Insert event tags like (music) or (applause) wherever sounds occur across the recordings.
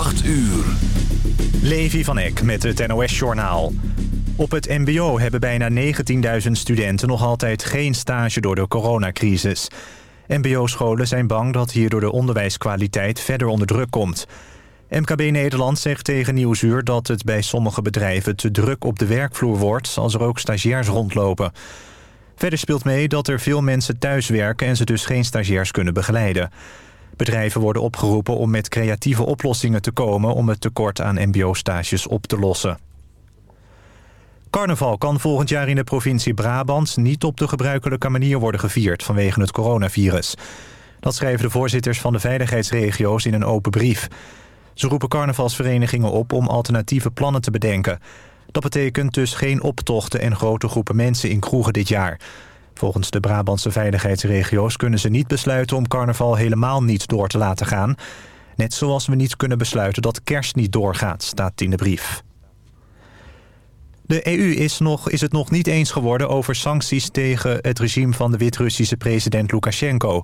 8 uur. Levi van Eck met het NOS-journaal. Op het mbo hebben bijna 19.000 studenten nog altijd geen stage door de coronacrisis. Mbo-scholen zijn bang dat hierdoor de onderwijskwaliteit verder onder druk komt. MKB Nederland zegt tegen Nieuwsuur dat het bij sommige bedrijven te druk op de werkvloer wordt... als er ook stagiairs rondlopen. Verder speelt mee dat er veel mensen thuis werken en ze dus geen stagiairs kunnen begeleiden. Bedrijven worden opgeroepen om met creatieve oplossingen te komen... om het tekort aan mbo-stages op te lossen. Carnaval kan volgend jaar in de provincie Brabant... niet op de gebruikelijke manier worden gevierd vanwege het coronavirus. Dat schrijven de voorzitters van de veiligheidsregio's in een open brief. Ze roepen carnavalsverenigingen op om alternatieve plannen te bedenken. Dat betekent dus geen optochten en grote groepen mensen in kroegen dit jaar... Volgens de Brabantse veiligheidsregio's kunnen ze niet besluiten om carnaval helemaal niet door te laten gaan. Net zoals we niet kunnen besluiten dat kerst niet doorgaat, staat in de brief. De EU is, nog, is het nog niet eens geworden over sancties tegen het regime van de Wit-Russische president Lukashenko.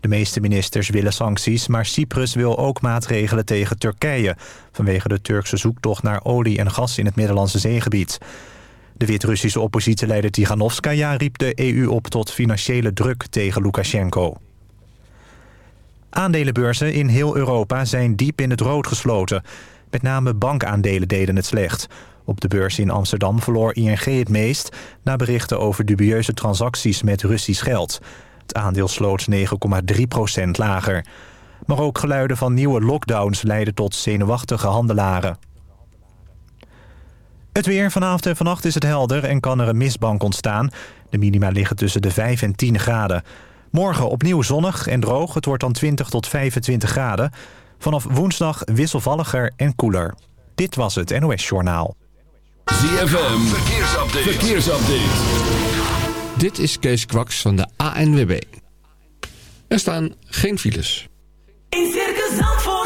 De meeste ministers willen sancties, maar Cyprus wil ook maatregelen tegen Turkije... vanwege de Turkse zoektocht naar olie en gas in het Middellandse zeegebied. De Wit-Russische oppositieleider Tiganovskaya riep de EU op tot financiële druk tegen Lukashenko. Aandelenbeurzen in heel Europa zijn diep in het rood gesloten. Met name bankaandelen deden het slecht. Op de beurs in Amsterdam verloor ING het meest... na berichten over dubieuze transacties met Russisch geld. Het aandeel sloot 9,3% lager. Maar ook geluiden van nieuwe lockdowns leidden tot zenuwachtige handelaren. Het weer vanavond en vannacht is het helder en kan er een mistbank ontstaan. De minima liggen tussen de 5 en 10 graden. Morgen opnieuw zonnig en droog. Het wordt dan 20 tot 25 graden. Vanaf woensdag wisselvalliger en koeler. Dit was het NOS Journaal. ZFM, verkeersupdate. verkeersupdate. Dit is Kees Kwaks van de ANWB. Er staan geen files. In Circus Zandvoort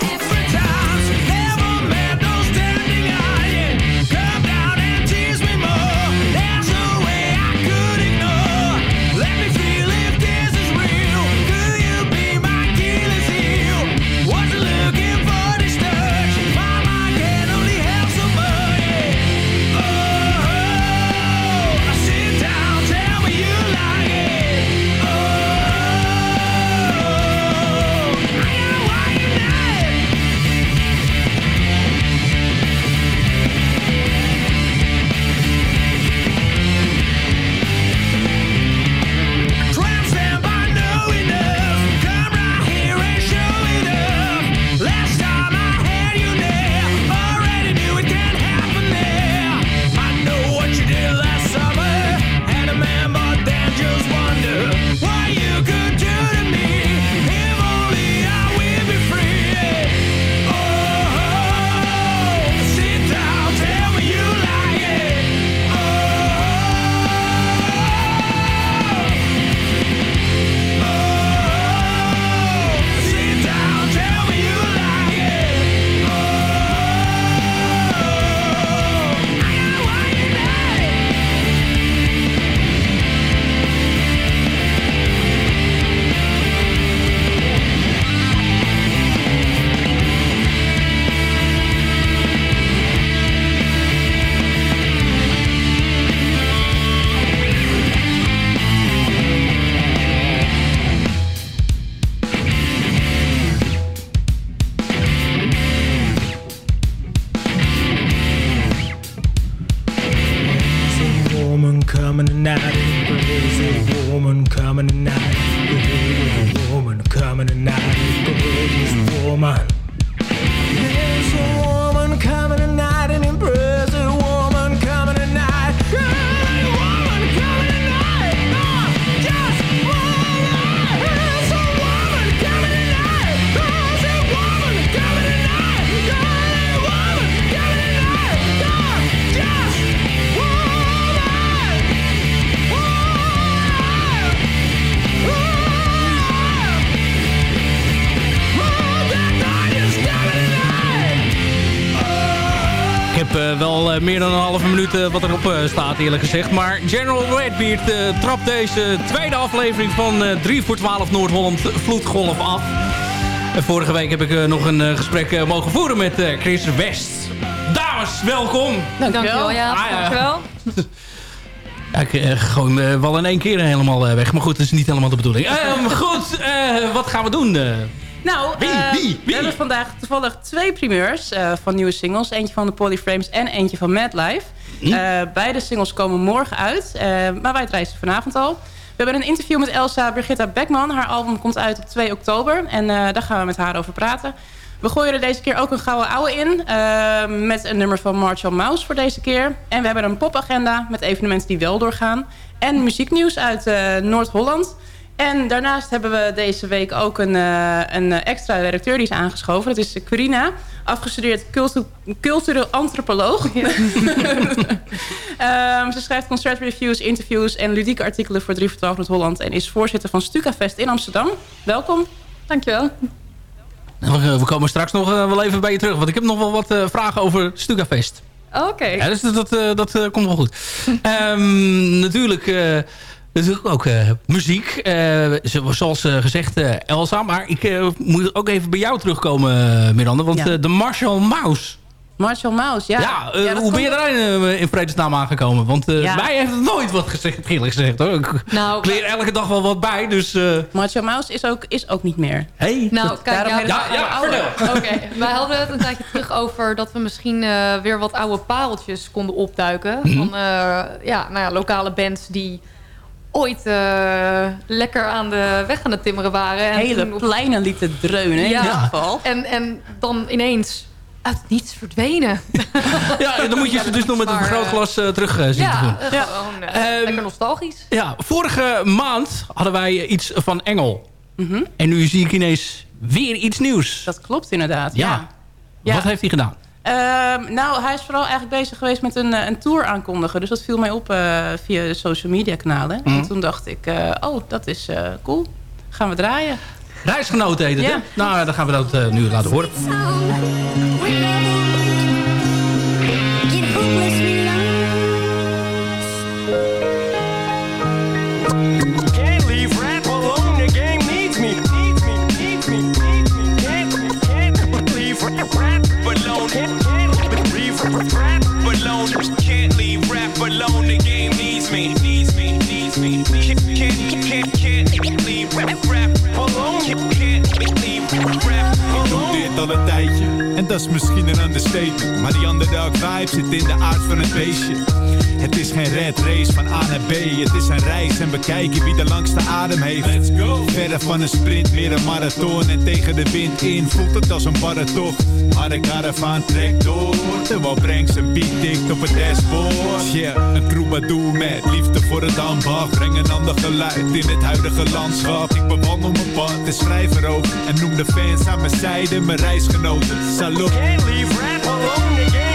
Minuut eh, wat erop eh, staat eerlijk gezegd. Maar General Redbeard eh, trapt deze tweede aflevering van eh 3 voor 12 Noord-Holland Vloedgolf af. En vorige week heb ik nog een gesprek mogen voeren met Chris West. Dames, welkom! Dankjewel, ja. Ah, ja. Dankjewel. Ja, ik eh, eh, wel in één keer helemaal eh, weg. Maar goed, dat is niet helemaal de bedoeling. Ehm, (laughs) goed, eh, wat gaan we doen? eh? Nou, Wie? Wie? Wie? we hebben vandaag toevallig twee primeurs eh, van nieuwe singles. Eentje van de Polyframes en eentje van Madlife. Hm? Eh, beide singles komen morgen uit, eh, maar wij reizen vanavond al. We hebben een interview met Elsa Brigitta Beckman. Haar album komt uit op 2 oktober en eh, daar gaan we met haar over praten. We gooien er deze keer ook een gouden ouwe in. met een nummer van Marshall Mouse voor deze keer. En we hebben een popagenda met evenementen die wel doorgaan. En muzieknieuws uit Noord-Holland. En daarnaast hebben we deze week ook een, eh, een extra redacteur die is aangeschoven. Dat is Corina, afgestudeerd cultu cultureel antropoloog. (laughs) Ehm, ze schrijft concertreviews, interviews en ludieke artikelen voor 3 voor 12 Noord-Holland. En is voorzitter van Stukafest in Amsterdam. Welkom. Dankjewel. Nou, we, we komen straks nog eh, wel even bij je terug. Want ik heb nog wel wat eh, vragen over Stugafest. Oké. Ja, dus dat, dat, eh, dat komt wel goed. Ehm, natuurlijk, eh, natuurlijk ook eh, muziek. eh, zo- zoals eh, gezegd, eh, Elsa. Maar ik eh, moet ook even bij jou terugkomen, Miranda. Want Ja. eh, de Marshall Mouse. Marshall Mouse, ja. Ja, eh, hoe ben je daar in, in vredesnaam aangekomen? Want eh Ja. mij heeft het nooit wat gezegd, eerlijk gezegd. Hoor. Ik, Nou, ik leer elke dag wel wat bij, dus... eh Marshall Mouse is ook, is ook niet meer. hey, Nou, dat- kijk, Daarom ja, ja, vertel. Oké, (laughs) wij hadden het een tijdje terug over dat we misschien eh, weer wat oude pareltjes konden opduiken. Mhm. Van eh, ja, nou ja, lokale bands die ooit eh, lekker aan de weg aan het timmeren waren. En Hele op- pleinen lieten dreunen in Ja. ieder geval. En, en dan ineens uit het niets verdwenen. (laughs) Ja, dan moet je ze dus nog met een vergrootglas eh terug eh, zien te doen. Ja, Ja. gewoon Ehm, lekker nostalgisch. Ja, vorige maand hadden wij iets van Engel. Mhm. En nu zie ik ineens weer iets nieuws. Dat klopt inderdaad, ja. ja. Ja. Wat heeft hij gedaan? Ehm, nou, hij is vooral eigenlijk bezig geweest met een, eh, een tour aankondigen. Dus dat viel mij op eh, via de social media kanalen. Mhm. En toen dacht ik, eh, oh, dat is eh, cool. Gaan we draaien. Reisgenoten heet het, Ja. hè? Nou, dan gaan we dat nu laten horen. Al een tijdje En dat is misschien een understatement Maar die underdog vibe zit in de aard van het beestje. Het is geen red race van A naar B Het is een reis en bekijken wie de langste adem heeft. Let's go. Verder van een sprint, meer een marathon En tegen de wind in voelt het als een barre tocht Maar de karavaan trekt door Terwijl brengt zijn beat tikt op het dashboard. Yeah, een troubadour met liefde voor het ambacht Breng een ander geluid in het huidige landschap. Ik bewandel mijn pad, is vrij veroverd En noem de fans aan mijn zijde mijn reisgenoten. Salut Can't leave rap alone, the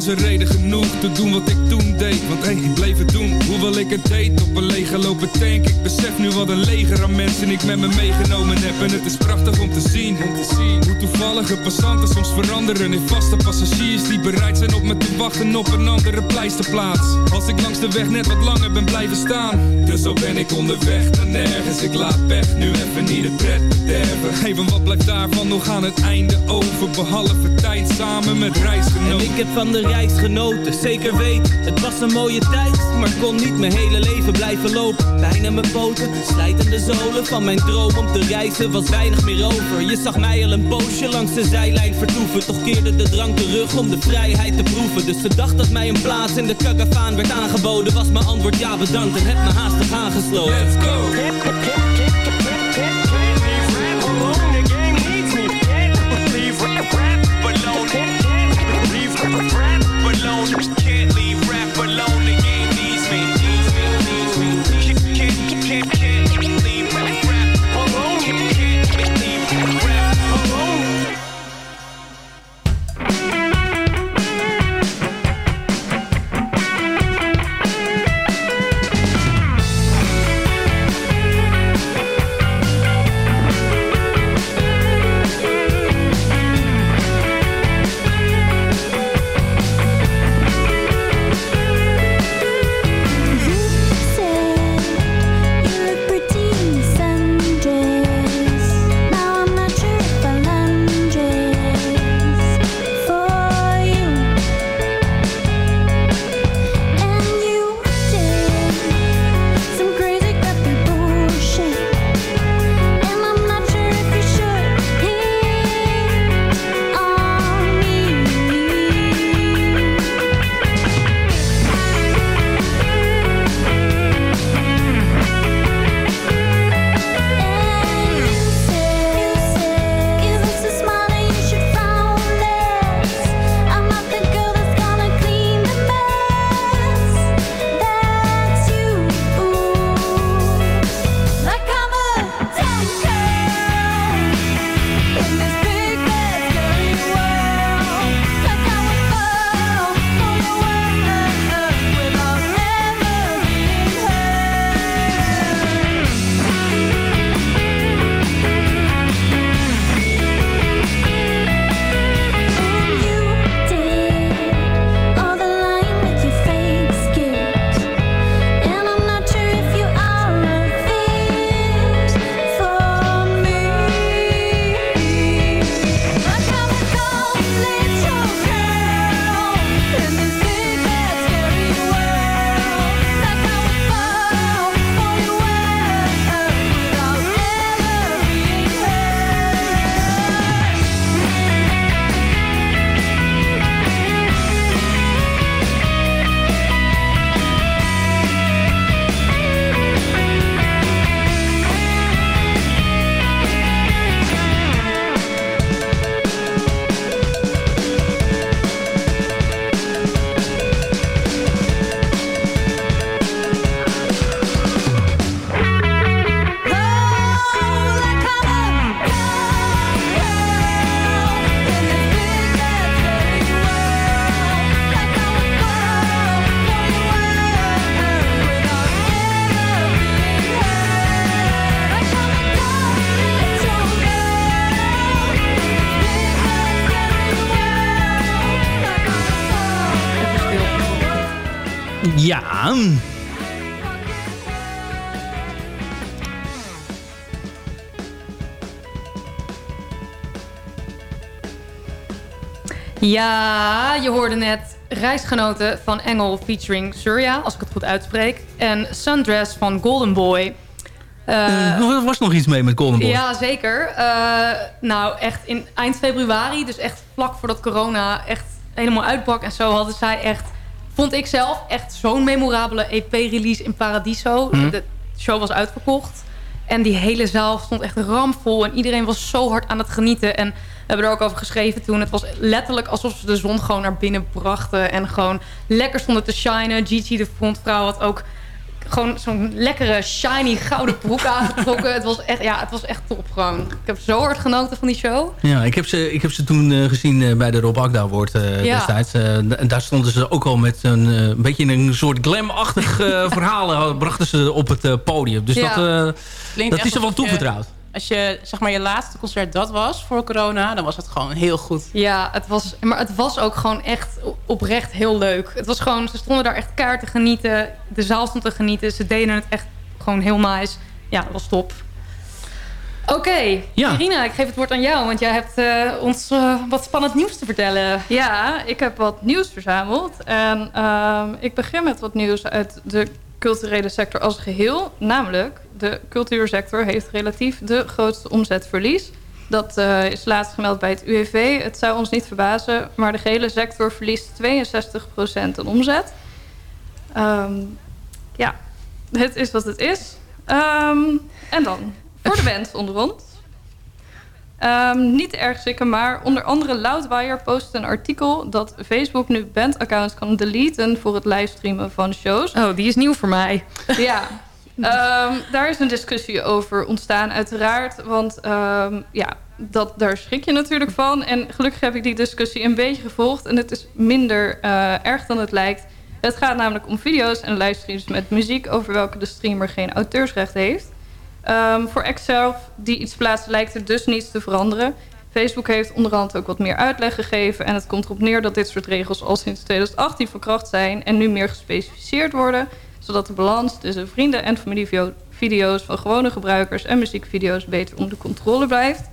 was een reden te doen wat ik toen deed. Want hey, ik bleef het doen, hoewel ik het deed Op een lege lopen tank. Ik besef nu wat een leger aan mensen ik met me meegenomen heb. En het is prachtig om te zien, om te zien. Hoe toevallige passanten soms veranderen in vaste passagiers Die bereid zijn op me te wachten op een andere pleisterplaats. Als ik langs de weg net wat langer ben blijven staan. Dus zo ben ik onderweg naar nergens. Ik laat weg, nu even niet de pret bederven. Hey, want wat blijft daarvan? Nog aan het einde over. Behalve tijd samen met reisgenoten. En ik heb van de reis genoten, zeker weten Het was een mooie tijd, maar kon niet mijn hele leven blijven lopen. Pijn mijn poten, slijtende zolen Van mijn droom om te reizen was weinig meer over. Je zag mij al een poosje langs de zijlijn vertoeven. Toch keerde de drang terug om de vrijheid te proeven. Dus de dag dat mij een plaats in de kakafaan werd aangeboden Was mijn antwoord ja bedankt. En heb me haastig aangesloten. Let's go! Can't leave Masters. Ja, je hoorde net Reisgenoten van Engel featuring Surya, als ik het goed uitspreek. En Sundress van Golden Boy. Eh, er was nog iets mee met Golden Boy. Ja, zeker. Eh, nou, echt in eind februari, dus echt vlak voordat corona echt helemaal uitbrak en zo, hadden zij echt, vond ik zelf, echt zo'n memorabele EP-release in Paradiso. Mhm. De show was uitverkocht. En die hele zaal stond echt ramvol. En iedereen was zo hard aan het genieten. En hebben er ook over geschreven toen. Het was letterlijk alsof ze de zon gewoon naar binnen brachten. En gewoon lekker stonden te shinen. Gigi, de frontvrouw, had ook gewoon zo'n lekkere, shiny, gouden broek (laughs) aangetrokken. Het was echt, ja, het was echt top gewoon. Ik heb zo hard genoten van die show. Ja, ik heb ze, ik heb ze toen eh, gezien eh, bij de Rob Agda Award eh, Ja. destijds. En daar stonden ze ook al met een, een beetje een soort glam-achtig (laughs) verhaal. brachten ze op het podium. Dus Ja. dat, dat is er wel toevertrouwd. Als je zeg maar je laatste concert dat was voor corona, dan was het gewoon heel goed. Ja, het was, maar het was ook gewoon echt oprecht heel leuk. Het was gewoon, ze stonden daar echt kaart te genieten. De zaal stond te genieten. Ze deden het echt gewoon heel nice. Ja, dat was top. Oké, Ja. Irina, ik geef het woord aan jou. Want jij hebt eh, ons eh, wat spannend nieuws te vertellen. Ja, ik heb wat nieuws verzameld. En ehm, ik begin met wat nieuws uit de culturele sector als geheel. Namelijk, de cultuursector heeft relatief de grootste omzetverlies. Dat eh, is laatst gemeld bij het UWV. Het zou ons niet verbazen, maar de gehele sector verliest 62% aan omzet. Ehm, ja, het is wat het is. Ehm, en dan, voor de band onder ons. Ehm, niet erg zeker, maar onder andere Loudwire post een artikel... dat Facebook nu bandaccounts kan deleten voor het livestreamen van shows. Oh, die is nieuw voor mij. Ja, Ehm, daar is een discussie over ontstaan uiteraard. Want ehm, ja, dat, daar schrik je natuurlijk van. En gelukkig heb ik die discussie een beetje gevolgd. En het is minder eh, erg dan het lijkt. Het gaat namelijk om video's en livestreams met muziek... over welke de streamer geen auteursrecht heeft. Ehm, voor zelf, die iets plaatst, lijkt er dus niets te veranderen. Facebook heeft onderhand ook wat meer uitleg gegeven... en het komt erop neer dat dit soort regels al sinds 2018 van kracht zijn... en nu meer gespecificeerd worden... zodat de balans tussen vrienden- en familievideo's... van gewone gebruikers en muziekvideo's beter onder controle blijft.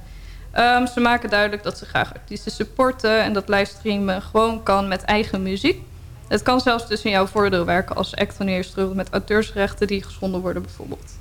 Ehm, ze maken duidelijk dat ze graag artiesten supporten... en dat livestreamen gewoon kan met eigen muziek. Het kan zelfs in jouw voordeel werken als act... wanneer je struggelt met auteursrechten die geschonden worden bijvoorbeeld.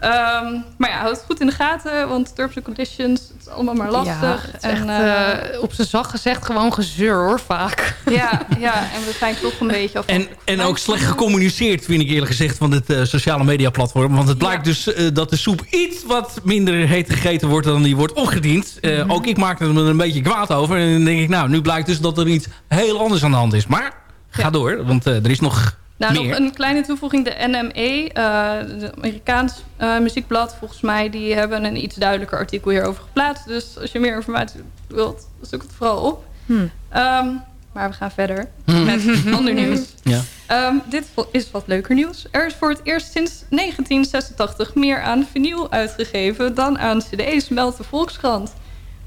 Ehm, maar ja, houd het goed in de gaten, want terms and conditions, het is allemaal maar lastig. Ja, het is en, echt, eh, eh, op zijn zacht gezegd gewoon gezeur hoor, vaak. ja, ja, en we zijn toch een (laughs) beetje En, afhankelijk. en ook slecht gecommuniceerd, vind ik eerlijk gezegd, van het eh, sociale media platform. Want het blijkt dus dat de soep iets wat minder heet gegeten wordt dan die wordt opgediend. Eh, Mhm. Ook ik maakte er een beetje kwaad over. En dan denk ik, nou, nu blijkt dus dat er iets heel anders aan de hand is. Maar ga door, want er is nog Nou, meer. nog een kleine toevoeging. De NME, eh de Amerikaans eh, muziekblad, volgens mij... die hebben een iets duidelijker artikel hierover geplaatst. Dus als je meer informatie wilt, zoek het vooral op. Hmm. Ehm, maar we gaan verder Hmm. met (laughs) ander nieuws. Ja. Ehm, dit is wat leuker nieuws. Er is voor het eerst sinds 1986 meer aan vinyl uitgegeven... dan aan cd's, meldt de Volkskrant.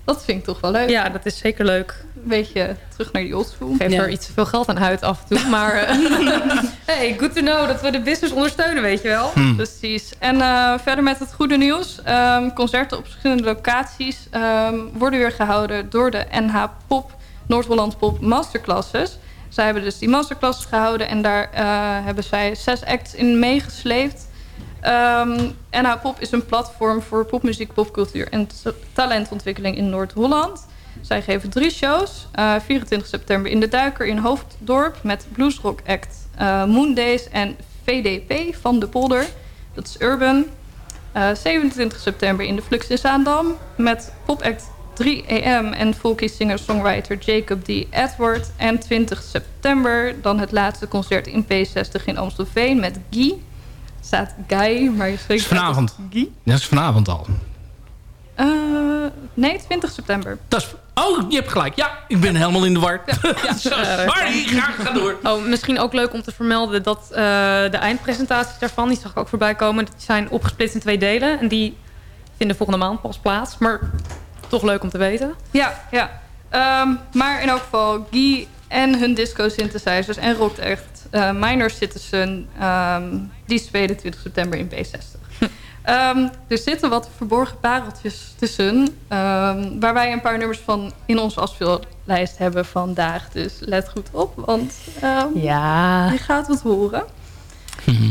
Dat vind ik toch wel leuk. Ja, dat is zeker leuk. Een beetje terug naar die oldschool. Geef er iets te veel geld aan uit af en toe. Maar eh, (laughs) hey, good to know dat we de business ondersteunen, weet je wel. Hmm. Precies. En eh, verder met het goede nieuws. Ehm, concerten op verschillende locaties ehm, worden weer gehouden door de NH Pop, Noord-Holland Pop Masterclasses. Zij hebben dus die masterclasses gehouden en daar eh, hebben zij zes acts in meegesleept. Ehm NH Pop is een platform voor popmuziek, popcultuur en talentontwikkeling in Noord-Holland. Zij geven drie shows. Eh, 24 september in de Duiker in Hoofddorp met bluesrock act eh, Moondays en VDP van de Polder. Dat is Urban. Eh, 27 september in de Flux in Zaandam met popact 3am en folkie singer-songwriter Jacob D. Edward. En 20 september dan het laatste concert in P60 in Amstelveen met Guy. Staat Guy, maar je spreekt is vanavond. Guy. Dat is vanavond al. Eh, nee, 20 september. Dat is, oh, je hebt gelijk. Ja, ik ben helemaal in de war. (laughs) Sorry, ga, ga door. Oh, misschien ook leuk om te vermelden dat eh, de eindpresentaties daarvan, die zag ik ook voorbij komen, die zijn opgesplitst in twee delen. En die vinden volgende maand pas plaats. Maar toch leuk om te weten. Ja, ja. Ehm, maar in elk geval, Guy en hun disco synthesizers en Rock echt Minor Citizen, ehm, die spelen 20 september in P60. Ehm, er zitten wat verborgen pareltjes tussen, ehm, waar wij een paar nummers van in onze afspeellijst hebben vandaag. Dus let goed op, want ehm, Ja. je gaat wat horen.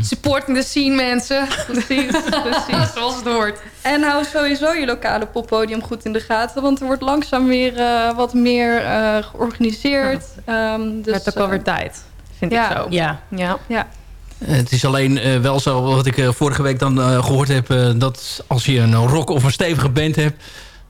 Supporting the scene, mensen. Precies, (laughs) precies. Zoals het hoort. En hou sowieso je lokale poppodium goed in de gaten. Want er wordt langzaam weer eh, wat meer eh, georganiseerd. Ehm dus, Werd ook wel eh, weer tijd, vind ja. ik zo. Ja. Ja. Ja. Eh, Het is alleen eh, wel zo, wat ik eh, vorige week dan eh, gehoord heb... eh, dat als je een rock of een stevige band hebt...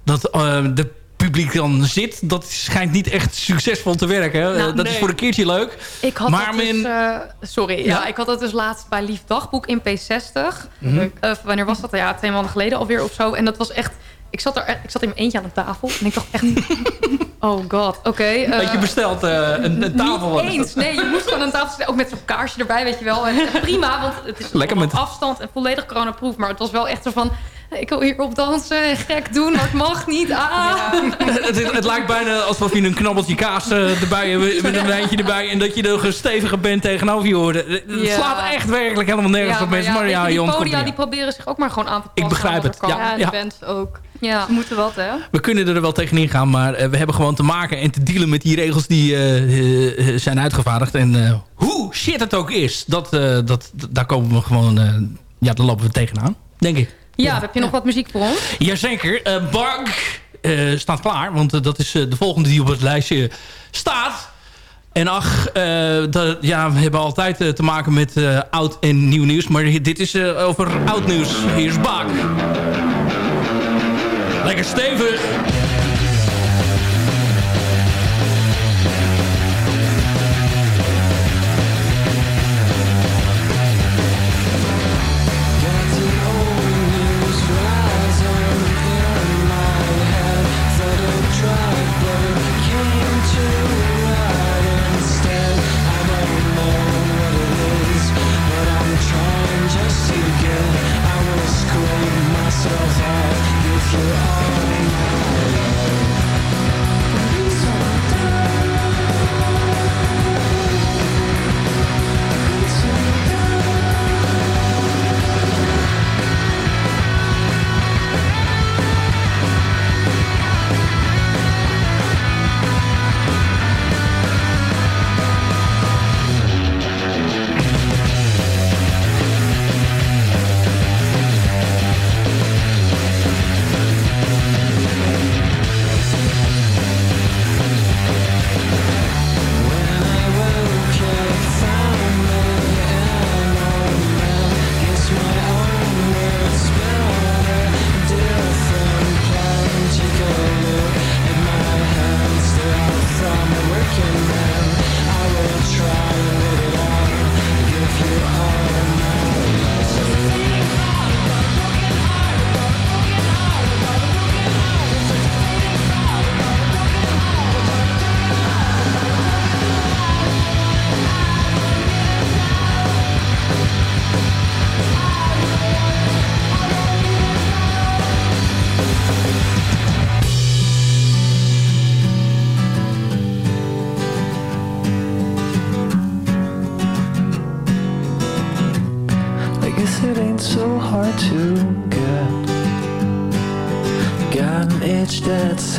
dat eh, de publiek dan zit... dat schijnt niet echt succesvol te werken. Nou, dat is voor een keertje leuk. Ik had maar dat dus, men... eh, sorry, ja. Ja? ik had dat dus laatst bij Lief Dagboek in P60. Mhm. Eh, wanneer was dat? Ja, twee maanden geleden alweer of zo. En dat was echt... Ik zat, er, ik zat in mijn eentje aan een tafel. En ik dacht echt... (laughs) oh god, oké. eh, dat je bestelt eh, een, een tafel. Niet eens. Nee, je moest gewoon aan tafel zitten. Ook met zo'n kaarsje erbij, weet je wel. En prima, want het is Lekker met- afstand en volledig coronaproof. Maar het was wel echt zo van... Ik wil hierop dansen en gek doen, maar het mag niet. Ah. het, het, het lijkt bijna alsof je een knabbeltje kaas eh, erbij hebt... met een wijntje erbij... en dat je nog een stevige band tegenover je hoort. Het Ja. slaat echt werkelijk helemaal nergens op mensen. Maar ja, die podia er die proberen zich ook maar gewoon aan te Ik passen. begrijp het, er ja. Ja, de bands ook. Ja. Ze moeten wat, hè? We kunnen er wel tegenin gaan, maar eh, we hebben gewoon te maken en te dealen met die regels die eh, eh, zijn uitgevaardigd. En eh, hoe shit het ook is, dat, eh, dat, daar komen we gewoon, eh, ja, daar lopen we tegenaan, denk ik. Ja, heb je nog wat muziek voor ons? Jazeker, eh Bug eh, staat klaar, want dat is eh, de volgende die op het lijstje staat. En ach, eh, dat, ja, we hebben altijd te maken met eh, oud en nieuw nieuws. Maar dit is eh, over oud nieuws. Hier is Bak. Lekker stevig.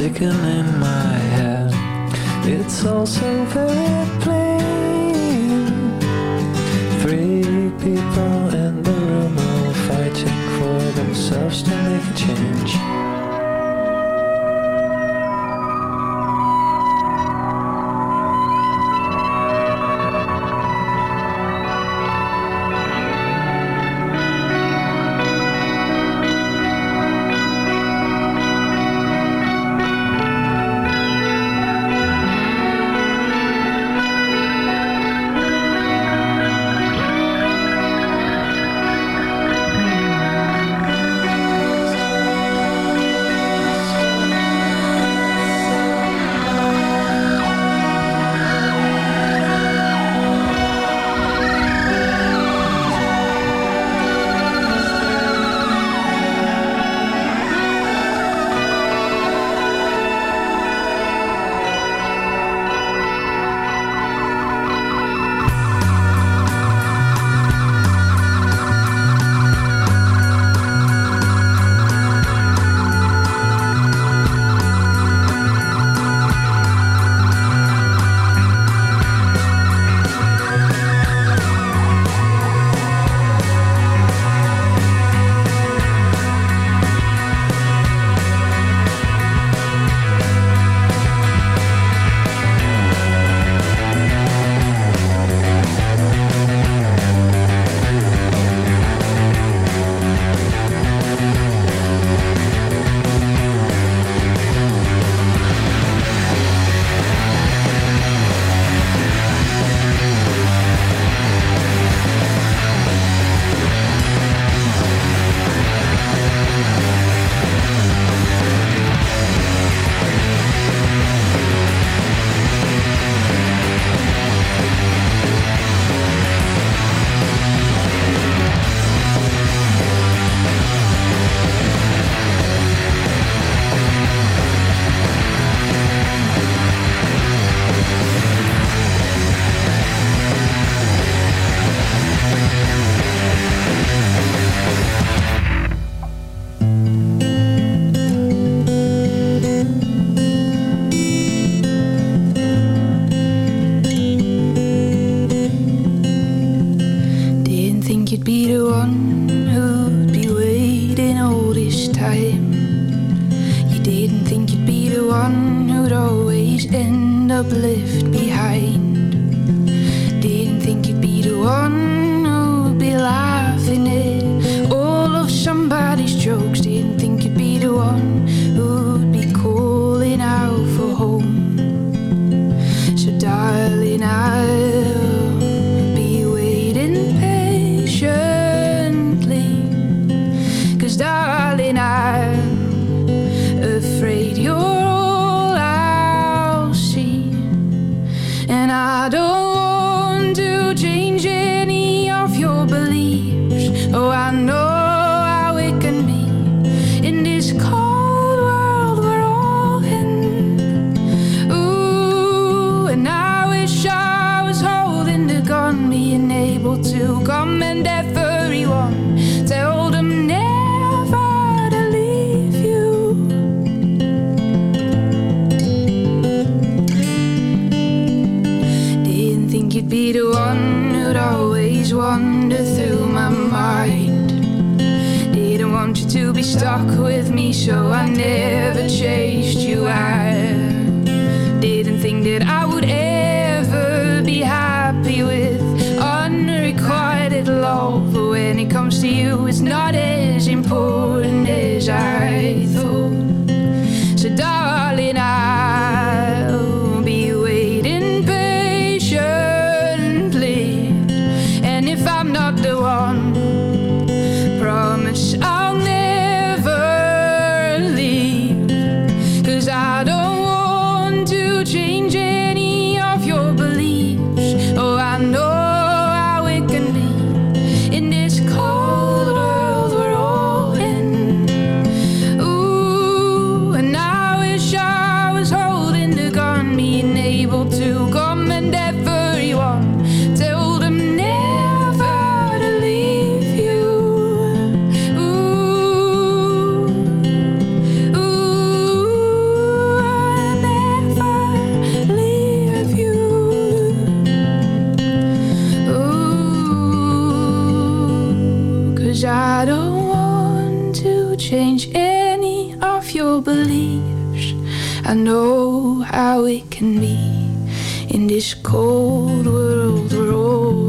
sticking in my head. It's all so very Oh, I know with me, so I never your. I know how it can be in this cold world we're all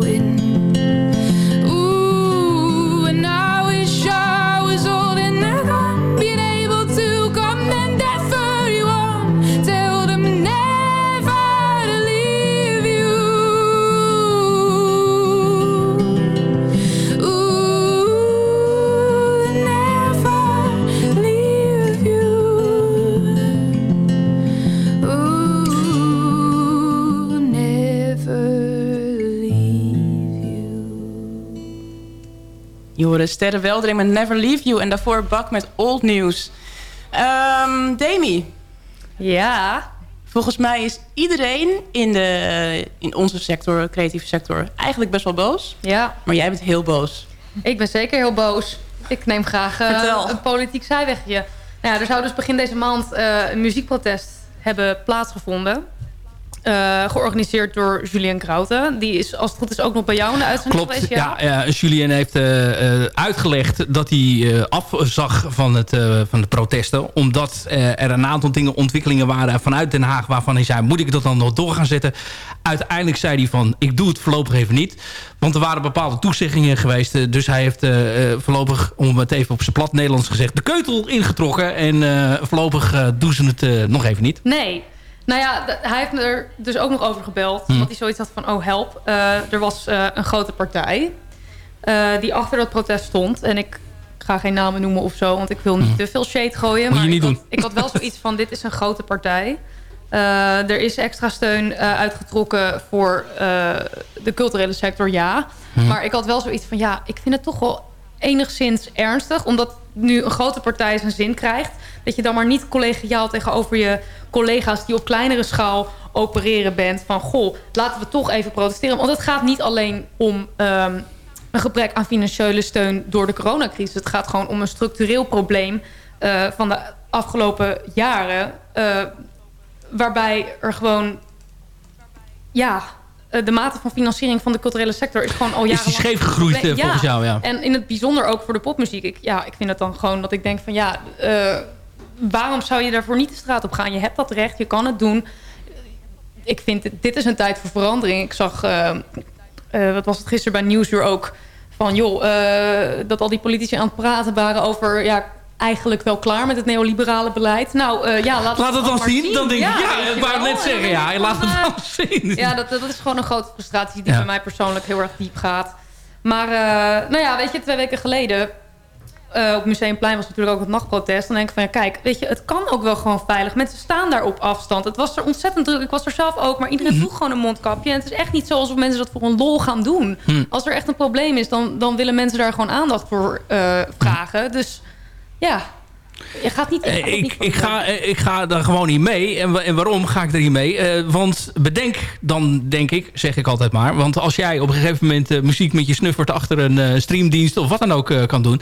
Je hoorde Sterre Weldering met Never Leave You. En daarvoor Bak met Old News. Ehm Demi. Ja? Volgens mij is iedereen in, de, in onze sector, creatieve sector, eigenlijk best wel boos. Ja. Maar jij bent heel boos. Ik ben zeker heel boos. Ik neem graag eh, een politiek zijwegje. Nou ja, er zou dus begin deze maand eh, een muziekprotest hebben plaatsgevonden. Eh, georganiseerd door Julien Krauten. Die is, als het goed is, ook nog bij jou in de uitzending Klopt, geweest. ja. ja Julien heeft eh, eh, uitgelegd dat hij afzag van, het, van de protesten. Omdat er een aantal dingen, ontwikkelingen waren vanuit Den Haag... waarvan hij zei, moet ik dat dan nog door gaan zetten? Uiteindelijk zei hij van, ik doe het voorlopig even niet. Want er waren bepaalde toezeggingen geweest. dus hij heeft voorlopig, om het even op zijn plat Nederlands gezegd... de keutel ingetrokken. En voorlopig doen ze het nog even niet. Nee. Nou ja, hij heeft me er dus ook nog over gebeld. Want hij zoiets had van, oh help. Eh, er was eh, een grote partij eh, die achter dat protest stond. En ik ga geen namen noemen of zo, want ik wil niet Hmm. te veel shade gooien. Moet maar niet ik, doen. Had, ik had wel (laughs) zoiets van, dit is een grote partij. Er is extra steun uitgetrokken voor de culturele sector, ja. Hmm. Maar ik had wel zoiets van, ja, ik vind het toch wel enigszins ernstig. Omdat nu een grote partij zijn zin krijgt. Dat je dan maar niet collegiaal tegenover je collega's die op kleinere schaal opereren bent. Van goh, laten we toch even protesteren. Want het gaat niet alleen om ehm, een gebrek aan financiële steun door de coronacrisis. Het gaat gewoon om een structureel probleem eh, van de afgelopen jaren. eh, waarbij er gewoon ja, de mate van financiering van de culturele sector is gewoon al jaren. die scheef gegroeid, eh, volgens jou, ja. En in het bijzonder ook voor de popmuziek. Ik, ja, ik vind het dan gewoon dat ik denk van ja, eh, waarom zou je daarvoor niet de straat op gaan? Je hebt dat recht, je kan het doen. Ik vind dit, dit is een tijd voor verandering. Ik zag, eh, eh, wat was het gisteren bij Nieuwsuur ook, van joh, eh, dat al die politici aan het praten waren over ja, eigenlijk wel klaar met het neoliberale beleid. Nou eh, ja, laat, Laat het dan zien. Dan denk ik, ja, ik wou net zeggen. Ja, laat het dan zien. Ja, dat, dat is gewoon een grote frustratie die Ja. bij mij persoonlijk heel erg diep gaat. Maar eh, nou ja, weet je, twee weken geleden... eh, op Museumplein was natuurlijk ook het nachtprotest. Dan denk ik van, ja, kijk, weet je, het kan ook wel gewoon veilig. Mensen staan daar op afstand. Het was er ontzettend druk. Ik was er zelf ook, maar iedereen droeg gewoon een mondkapje. En het is echt niet zo alsof mensen dat voor een lol gaan doen. Hm. Als er echt een probleem is, dan, dan willen mensen daar gewoon aandacht voor vragen. Dus ja, je gaat niet... het Eh, niet ik, ik, ga, eh, ik ga daar gewoon niet mee. En, en waarom ga ik er niet mee? Eh, want bedenk dan, denk ik, zeg ik altijd maar. Want als jij op een gegeven moment muziek met je snuffert... achter een streamdienst of wat dan ook kan doen...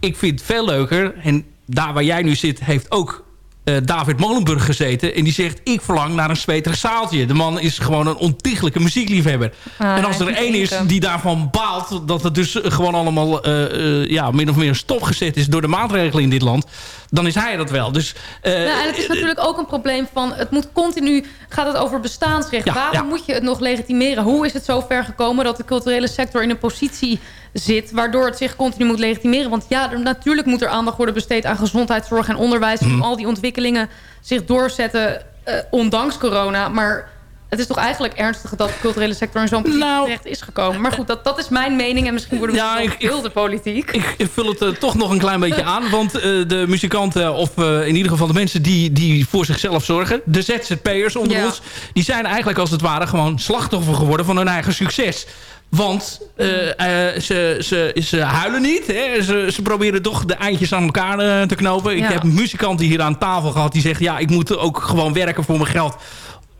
ik vind het veel leuker. En daar waar jij nu zit, heeft ook eh, David Molenburg gezeten. En die zegt, ik verlang naar een zweterig zaaltje. De man is gewoon een ontiegelijke muziekliefhebber. Ah, en als er één is die daarvan baalt... dat het dus gewoon allemaal eh, eh, ja, min of meer stopgezet is... door de maatregelen in dit land... dan is hij dat wel. Dus, Nou, en het is natuurlijk ook een probleem van... het moet continu, gaat het over bestaansrecht. Ja, Waarom ja. moet je het nog legitimeren? Hoe is het zo ver gekomen dat de culturele sector in een positie zit... waardoor het zich continu moet legitimeren? Want ja, er, natuurlijk moet er aandacht worden besteed aan gezondheidszorg en onderwijs... Mhm. om al die ontwikkelingen zich doorzetten, eh, ondanks corona. Maar het is toch eigenlijk ernstig dat de culturele sector in zo'n positie terecht is gekomen. Maar goed, dat, dat is mijn mening en misschien worden we Ja, ik- veel de politiek. Ik vul het eh, toch nog een klein beetje aan. Want eh, de muzikanten, of in ieder geval de mensen die, die voor zichzelf zorgen... de ZZP'ers onder Ja. ons... die zijn eigenlijk als het ware gewoon slachtoffer geworden van hun eigen succes. Want eh, eh, ze, ze, ze huilen niet. Hè? Ze, ze proberen toch de eindjes aan elkaar eh, te knopen. Ik heb muzikanten hier aan tafel gehad die zeggen... ja, ik moet ook gewoon werken voor mijn geld.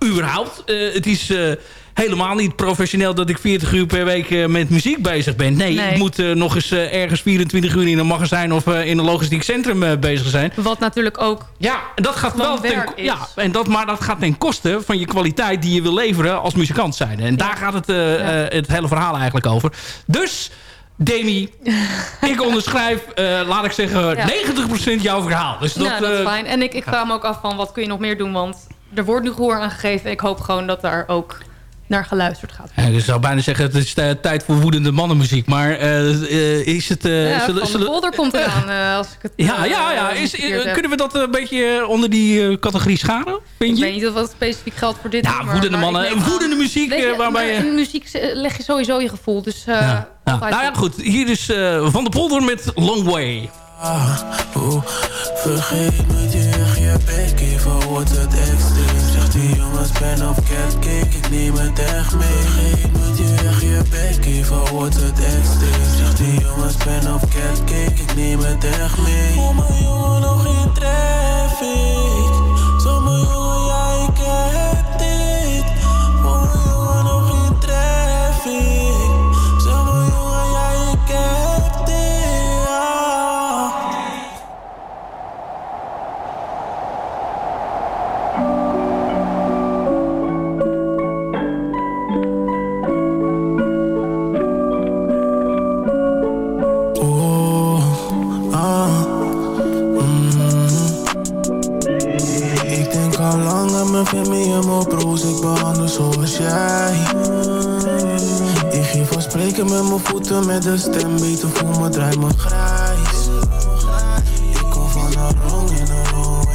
Überhaupt. Het is... Helemaal niet professioneel dat ik 40 uur per week eh, met muziek bezig ben. Nee, Nee. ik moet eh, nog eens eh, ergens 24 uur in een magazijn of in een logistiek centrum bezig zijn. Wat natuurlijk ook Ja, en dat gaat wel ten, werk is. ja, en dat, maar dat gaat ten koste van je kwaliteit die je wil leveren als muzikant zijn. En daar gaat het, het hele verhaal eigenlijk over. Dus, Demi, (laughs) ik onderschrijf, laat ik zeggen, Ja. 90% jouw verhaal. Dus dat, nou, dat is fijn. En ik, ik vraag me ook af van wat kun je nog meer doen. Want er wordt nu gehoor aan gegeven. Ik hoop gewoon dat daar ook naar geluisterd gaat. Ja, ik zou bijna zeggen, het is eh, tijd voor woedende mannenmuziek. Maar eh, eh, is het... eh, ja, zullen- van zullen- de polder komt eraan. eh, als ik het, Ja, ja, ja. Is, kunnen we dat een beetje onder die eh, categorie scharen? Vind Ik je? weet niet of dat specifiek geldt voor dit. Ja, nummer, woedende maar mannen. aan- Woedende muziek, je, waarbij je- In muziek leg je sowieso je gevoel. Dus eh Ja. Nou ja, goed. Hier is eh, Van de Polder met Long Way. Oeh, vergeet je echt je bek, even wordt het die jongens ben of cat cake, ik neem het echt mee. Vergeet nooit je echt je bek, even wordt het extreem Zegt die jongens ben of cat cake, ik neem het echt mee. Voor mijn jongen nog in traffic met de stem weten hoe me draai me grijs. Ik kom van de rong in een roe.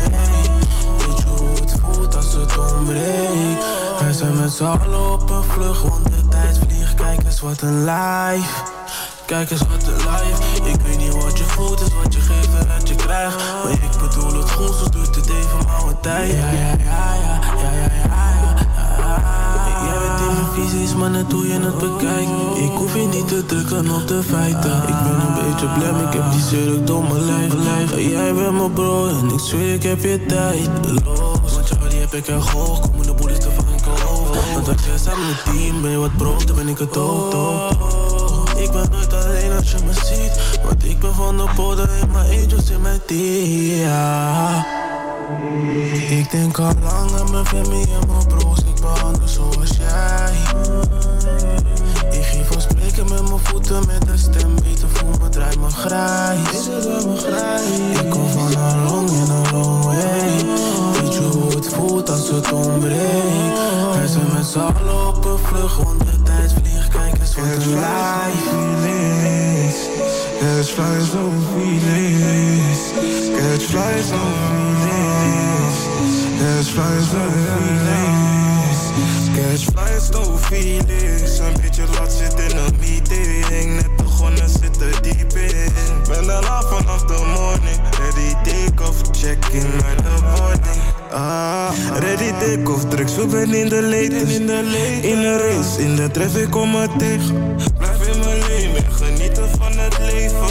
Weet je hoe het voelt als het ombreekt? Wij zijn met z'n allen op een vlug, want de tijd vliegt. Kijk eens wat een life. Kijk eens wat een life. Ik weet niet wat je voelt, is wat je geeft en wat je krijgt. Maar ik bedoel het goed, zo doet het even oude tijd. ja, ja, ja, ja. ja. Jij bent in mijn visies, maar net hoe je het bekijkt. Ik hoef je niet te drukken op de feiten. Ik ben een beetje blij, ik heb die zurk door mijn lijf. lijf. Jij bent mijn bro en ik zweer ik heb je tijd. Los, want jou die heb ik echt hoog. Komen de boelies te vangen over. Want als jij samen met team ben je wat brood, dan ben ik het ook. Ik ben nooit alleen als je me ziet Want ik ben van de bodem en mijn angels in mijn ja. Ik denk al lang aan mijn familie en spreken met mijn voeten, met de stem beter voel me, draai me grijs. Ik kom van een long in een long way. Weet je hoe het voelt als het ontbreekt? Wij zijn met z'n allen op een vlucht, want de tijd vliegt, kijk eens wat een lijf. feelings. Catch flies on feelings. Catch flies on feelings. Catch flies on feelings. Catch flies no feelings. Ah, ready take off, drugs, we ben in de latest. In de race, in de traffic kom me tegen. Blijf in mijn lane en genieten van het leven.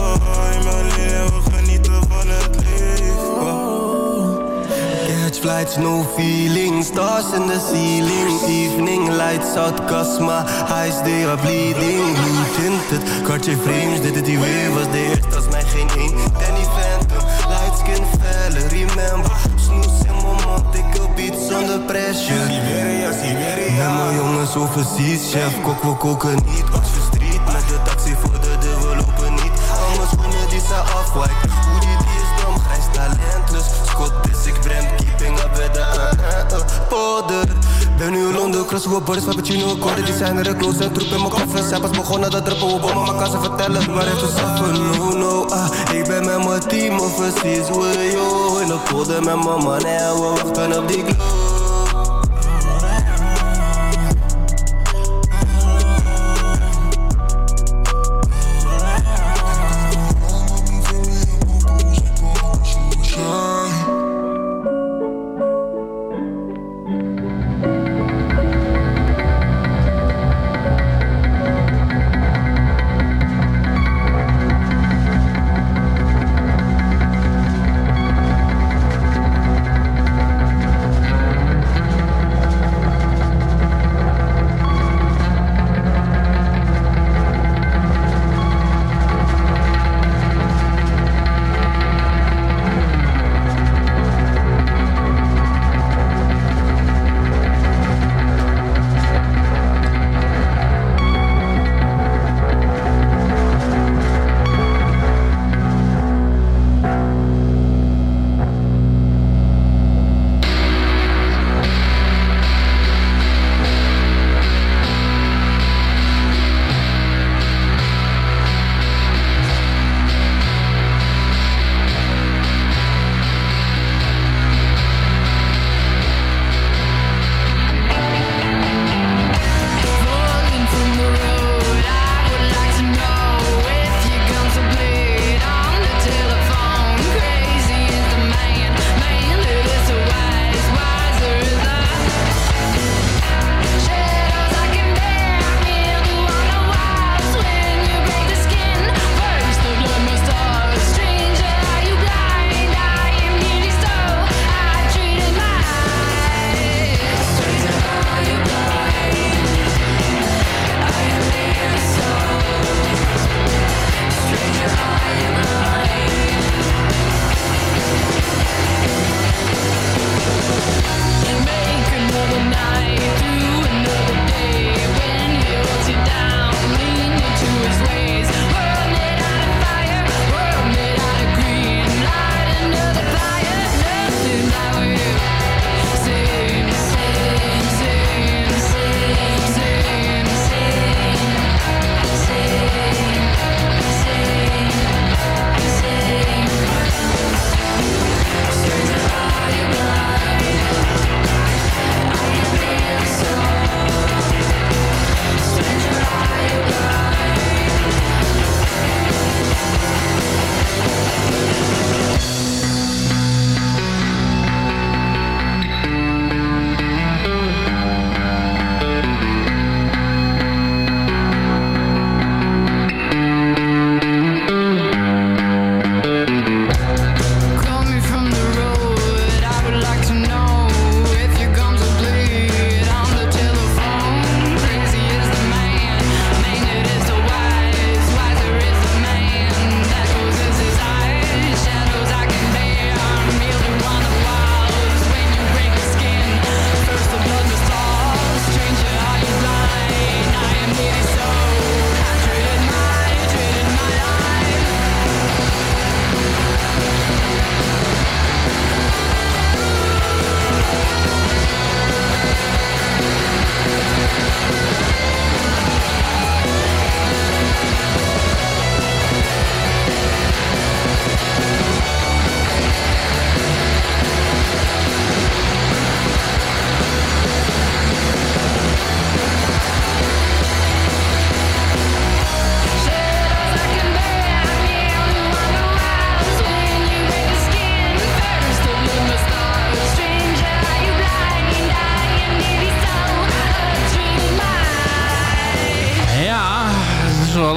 In mijn lane en we genieten van het leven. Catch flights, no feeling. Stars in the ceiling. Evening lights out, Casma. Eyes they are bleeding. Blue tinted, Cartier frames. Dit het die weer was de eerste pressure. Siberia, Siberia. En mijn jongens overseas, chef. Kok, we koken niet. Oxford Street met de taxi voor de deur, we lopen niet. Al mijn schoenen die zijn off-white. Hoe die die is dom, grijs talentless. Scott is ik brand, keeping up with the uh, uh, uh, Poder. Ben nu in Londen, cross we Boris, Frappuccino, Corden Die zijn er close en troep in mijn koffer Zij pas begonnen dat druppen, we bommen, maar kan ze vertellen Maar even zaffen, no, no, ah Ik ben met mijn team overseas, we yo In de polder met mijn man en we wachten op die glow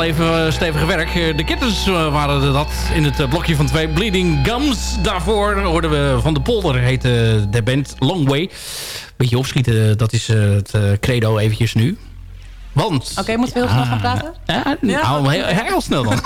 wel even eh, stevig werk. Eh, De Kittens eh, waren dat in het blokje van twee. Bleeding Gums. Daarvoor hoorden we Van de Polder, heette de band Long Way. Beetje opschieten, dat is het credo eventjes nu. Want... Oké, moeten we heel snel gaan praten? Ja, nou, heel, heel snel dan. (laughs)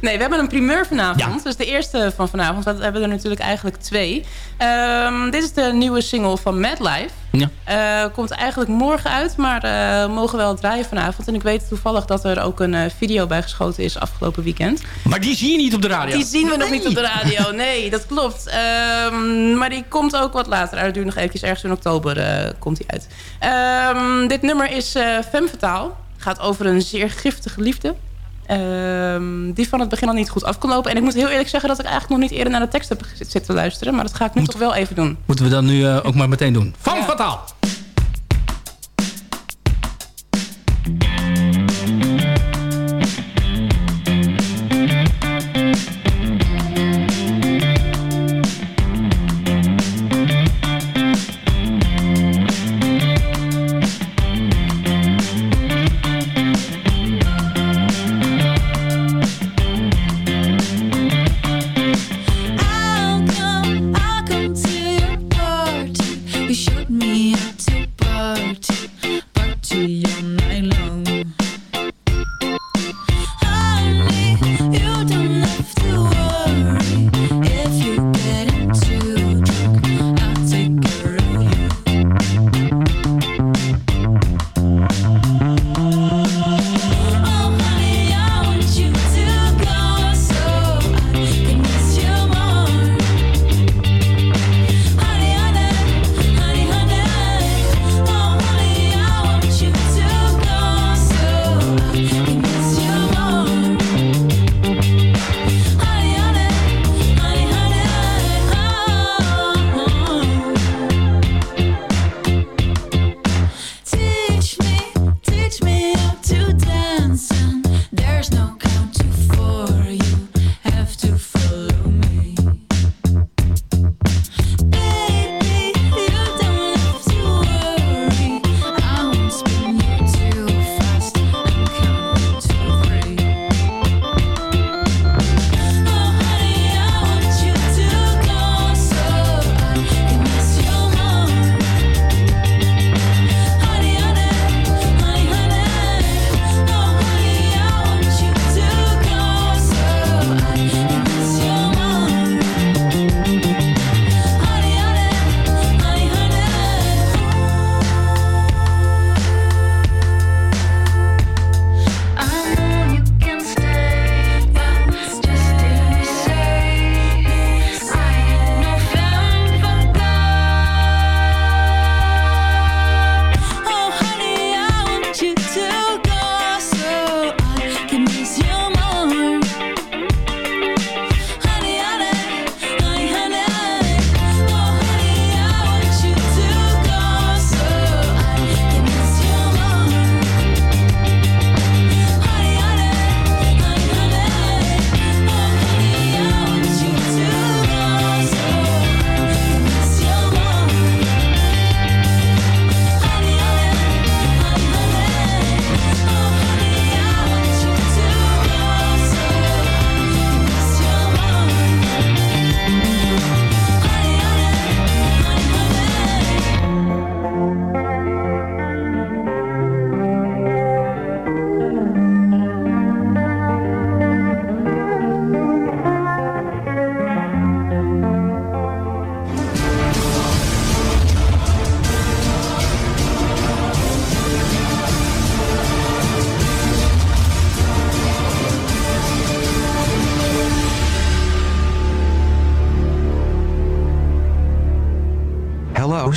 Nee, we hebben een primeur vanavond. Dus de eerste van vanavond. We hebben er natuurlijk eigenlijk twee. Ehm, dit is de nieuwe single van Madlife. Ja. Eh, komt eigenlijk morgen uit, maar we mogen wel draaien vanavond. En ik weet toevallig dat er ook een eh, video bij geschoten is afgelopen weekend. Maar die zie je niet op de radio. Die zien we nog niet op de radio. (laughs) Nee, dat klopt. Ehm, maar die komt ook wat later uit. Duurt nog eventjes ergens in oktober komt die uit. Ehm, dit nummer is Femme Fatale. Gaat over een zeer giftige liefde. Ehm, die van het begin al niet goed af kon lopen. En ik moet heel eerlijk zeggen dat ik eigenlijk nog niet eerder naar de tekst heb zitten luisteren. Maar dat ga ik nu toch wel even doen. Moeten we dat nu eh, ook maar meteen doen. Van Fataal.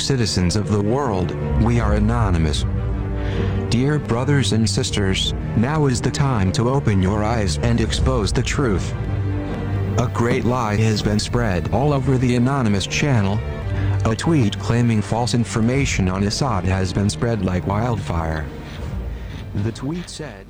Citizens of the world, we are anonymous. Dear brothers and sisters, now is the time to open your eyes and expose the truth. A great lie has been spread all over the anonymous channel. A tweet claiming false information on Assad has been spread like wildfire. The tweet said,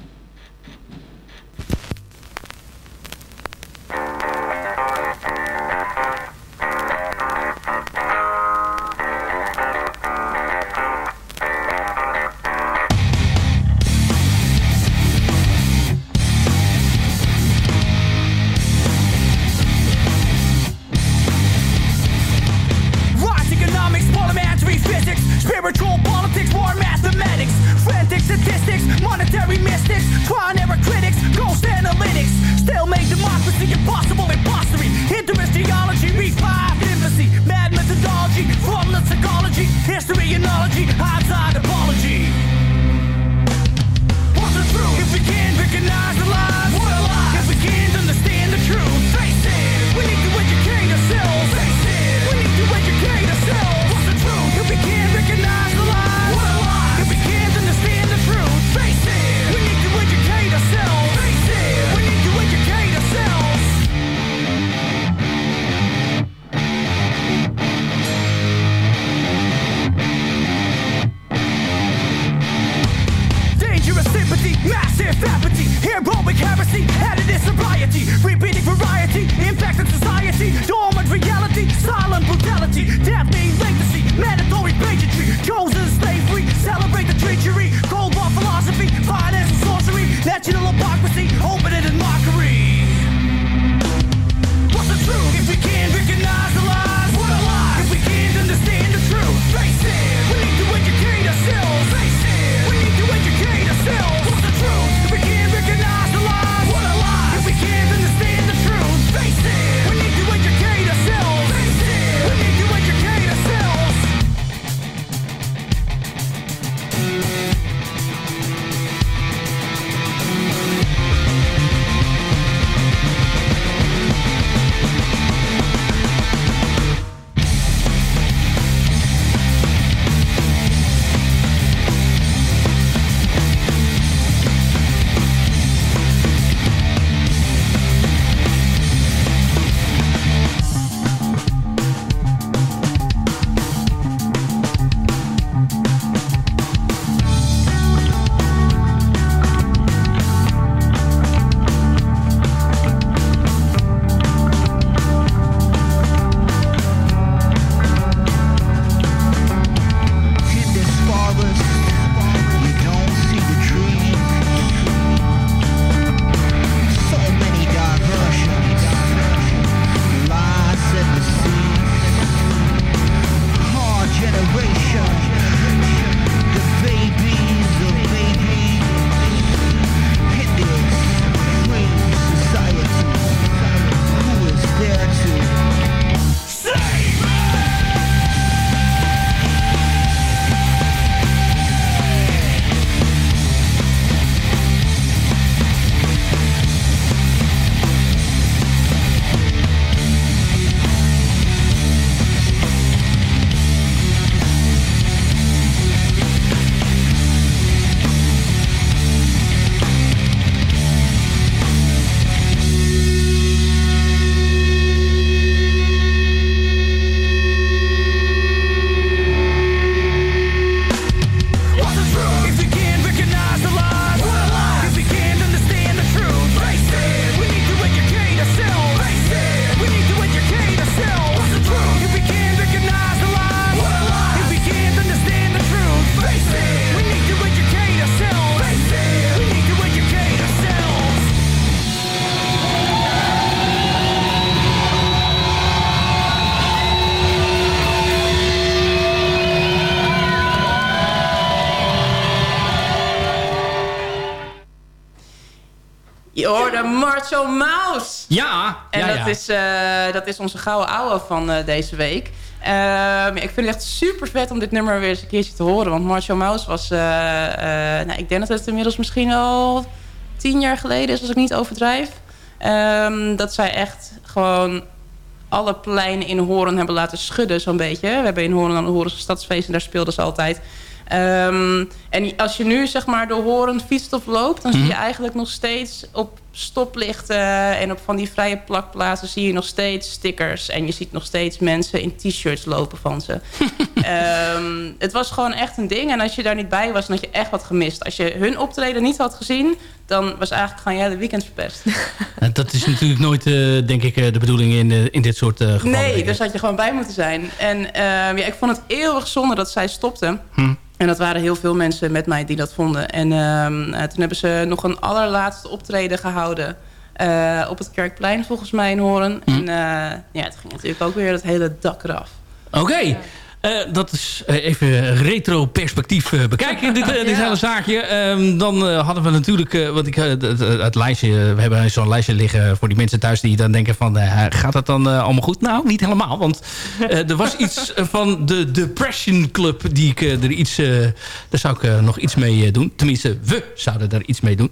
Marcho Mouse. Ja, En ja, dat, ja. Is, eh, dat is onze gouden ouwe van eh, deze week. Ehm, ik vind het echt super vet om dit nummer weer eens een keertje te horen. Want Marcho Mouse was... eh, nou, ik denk dat het inmiddels misschien al tien jaar geleden is, als ik niet overdrijf. Ehm, dat zij echt gewoon alle pleinen in Horen hebben laten schudden, zo'n beetje. We hebben in Horen dan een Horense stadsfeest en daar speelden ze altijd. Ehm, en als je nu zeg maar door Horen fietst of loopt... dan zie je Mhm. eigenlijk nog steeds op stoplichten... en op van die vrije plakplaatsen zie je nog steeds stickers... en je ziet nog steeds mensen in t-shirts lopen van ze. (laughs) Ehm, het was gewoon echt een ding. En als je daar niet bij was, dan had je echt wat gemist. Als je hun optreden niet had gezien... dan was eigenlijk gewoon je hele weekend verpest. (laughs) En Dat is natuurlijk nooit, eh, denk ik, eh, de bedoeling in, eh, in dit soort eh, gevallen. Nee, dus had je gewoon bij moeten zijn. En ehm, ja, ik vond het eeuwig zonde dat zij stopte. Hm. En dat waren heel veel mensen met mij die dat vonden. En ehm, eh, toen hebben ze nog een allerlaatste optreden gehouden... eh, op het Kerkplein, volgens mij, in Horen. Hm. En eh, ja, het ging natuurlijk ook weer het hele dak eraf. Oké. Eh, dat is eh, even retro perspectief eh, bekijken, dit, (laughs) dit hele zaakje. Ehm, dan hadden we natuurlijk, wat ik, het, het- lijstje, we hebben zo'n lijstje liggen voor die mensen thuis die dan denken van, gaat dat dan allemaal goed? Nou, niet helemaal, want er was (laughs) iets van de Depression Club, die ik er iets, daar zou ik nog iets mee doen. Tenminste, we zouden daar iets mee doen.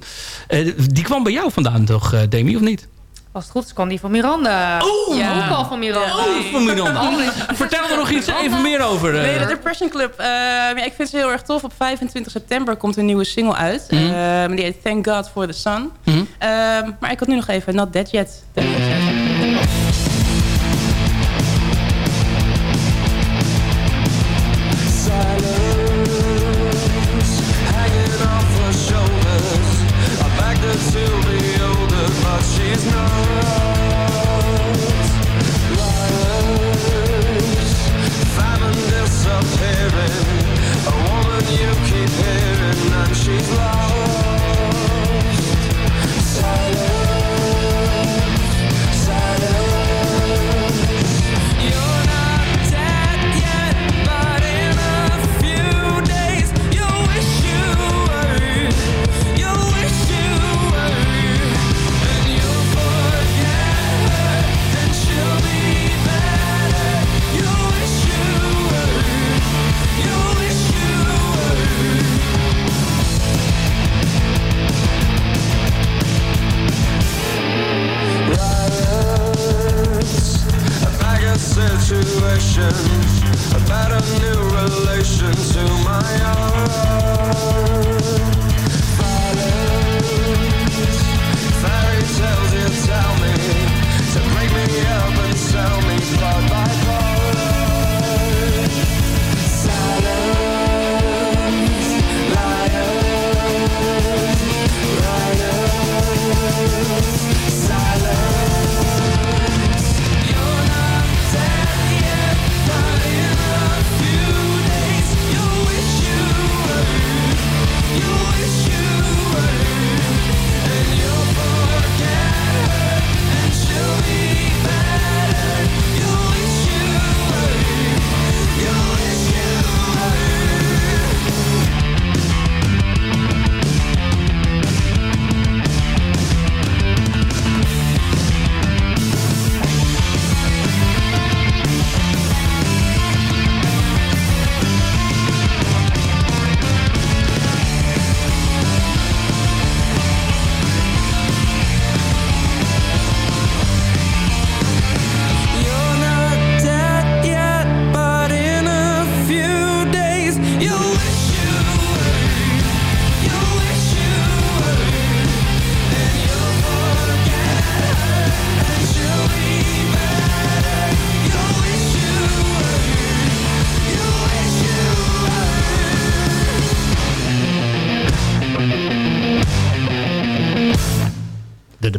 Die kwam bij jou vandaan toch, Demi, of niet? Als het goed is, kwam die van Miranda. Oh, ja. ook al van Miranda. Oh, van Miranda. Vertel er nog iets even meer over. eh. Nee, de Depression Club. eh, ja, ik vind ze heel erg tof. Op 25 september komt een nieuwe single uit. Mhm. Eh, die heet Thank God for the Sun. Mhm. Eh, maar ik had nu nog even Not Dead Yet. Silence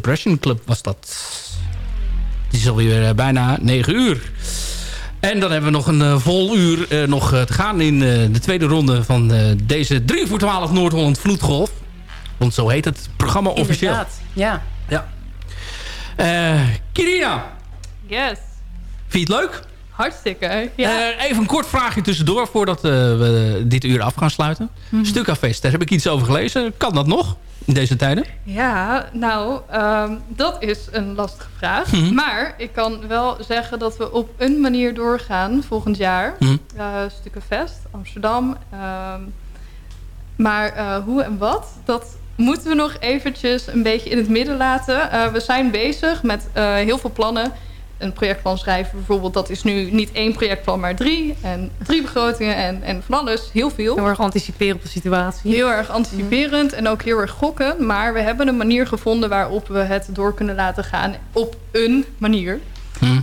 Depression Club was dat. Het is alweer eh, bijna 9 uur. En dan hebben we nog een eh, vol uur eh, nog te gaan in eh, de tweede ronde van eh, deze 3 voor 12 Noord-Holland Vloedgolf. Want zo heet het programma officieel. Inderdaad, ja. Ja. Eh, Kirina, Yes. vind je het leuk? Hartstikke. Ja. Eh, even een kort vraagje tussendoor voordat eh, we dit uur af gaan sluiten. Stukafest, daar heb ik iets over gelezen. Kan dat nog in deze tijden? Ja, nou, ehm, dat is een lastige vraag. Mhm. Maar ik kan wel zeggen dat we op een manier doorgaan volgend jaar. Eh, Stukkenfest, Amsterdam. ehm, maar eh, hoe en wat, dat moeten we nog eventjes een beetje in het midden laten. Eh, we zijn bezig met heel veel plannen. Een projectplan schrijven bijvoorbeeld, dat is nu niet één projectplan, maar drie. En drie begrotingen en, en van alles, heel veel. Heel erg anticiperen op de situatie. Heel erg anticiperend en ook heel erg gokken. Maar we hebben een manier gevonden waarop we het door kunnen laten gaan op een manier.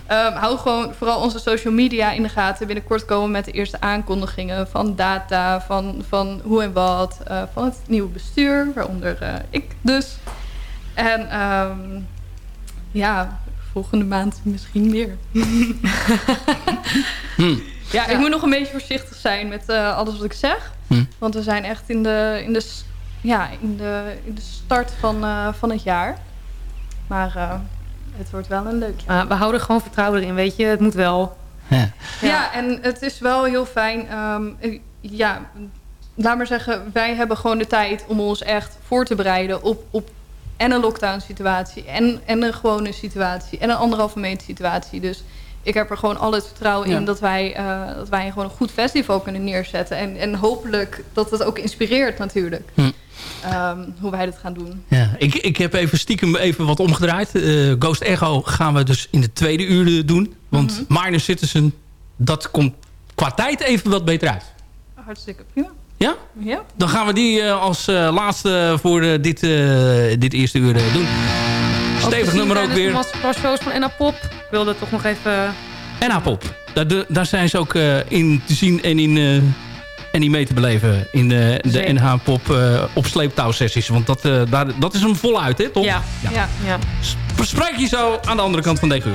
Ehm, hou gewoon vooral onze social media in de gaten. Binnenkort komen we met de eerste aankondigingen van data, van, van hoe en wat, eh, van het nieuwe bestuur, waaronder eh, ik dus. En ehm, ja, volgende maand misschien meer. (laughs) Ja, ik moet nog een beetje voorzichtig zijn met eh, alles wat ik zeg. Hm. Want we zijn echt in de, in de, ja, in de, in de start van, eh, van het jaar. Maar eh, het wordt wel een leuk jaar. Maar we houden gewoon vertrouwen erin, weet je. Het moet wel. Ja. Ja. en het is wel heel fijn. ehm, eh, ja, laat maar zeggen, wij hebben gewoon de tijd om ons echt voor te bereiden op, op en een lockdown situatie en, en een gewone situatie en een anderhalve meter situatie. Dus ik heb er gewoon al het vertrouwen Ja. in dat wij, eh, dat wij gewoon een goed festival kunnen neerzetten. En, en hopelijk dat het ook inspireert natuurlijk. Hm. ehm, hoe wij dit gaan doen. Ja, ik, ik heb even stiekem even wat omgedraaid. Eh, Ghost Echo gaan we dus in de tweede uur eh, doen. Want Minor Citizen, dat komt qua tijd even wat beter uit. Hartstikke prima. Ja? Ja. Dan gaan we die eh, als eh, laatste voor eh, dit, eh, dit eerste uur doen. Stevig nummer ook weer. De masterclass-shows van Enna Pop. Ik wilde toch nog even... En Pop. Daar, daar zijn ze ook eh, in te zien en in, eh, en in mee te beleven. In de, de. NH Pop eh op sleeptouwsessies. Want dat, eh, daar, dat is hem voluit, hè? Toch? Ja, ja, ja. Bespreek je zo aan de andere kant van deze uur.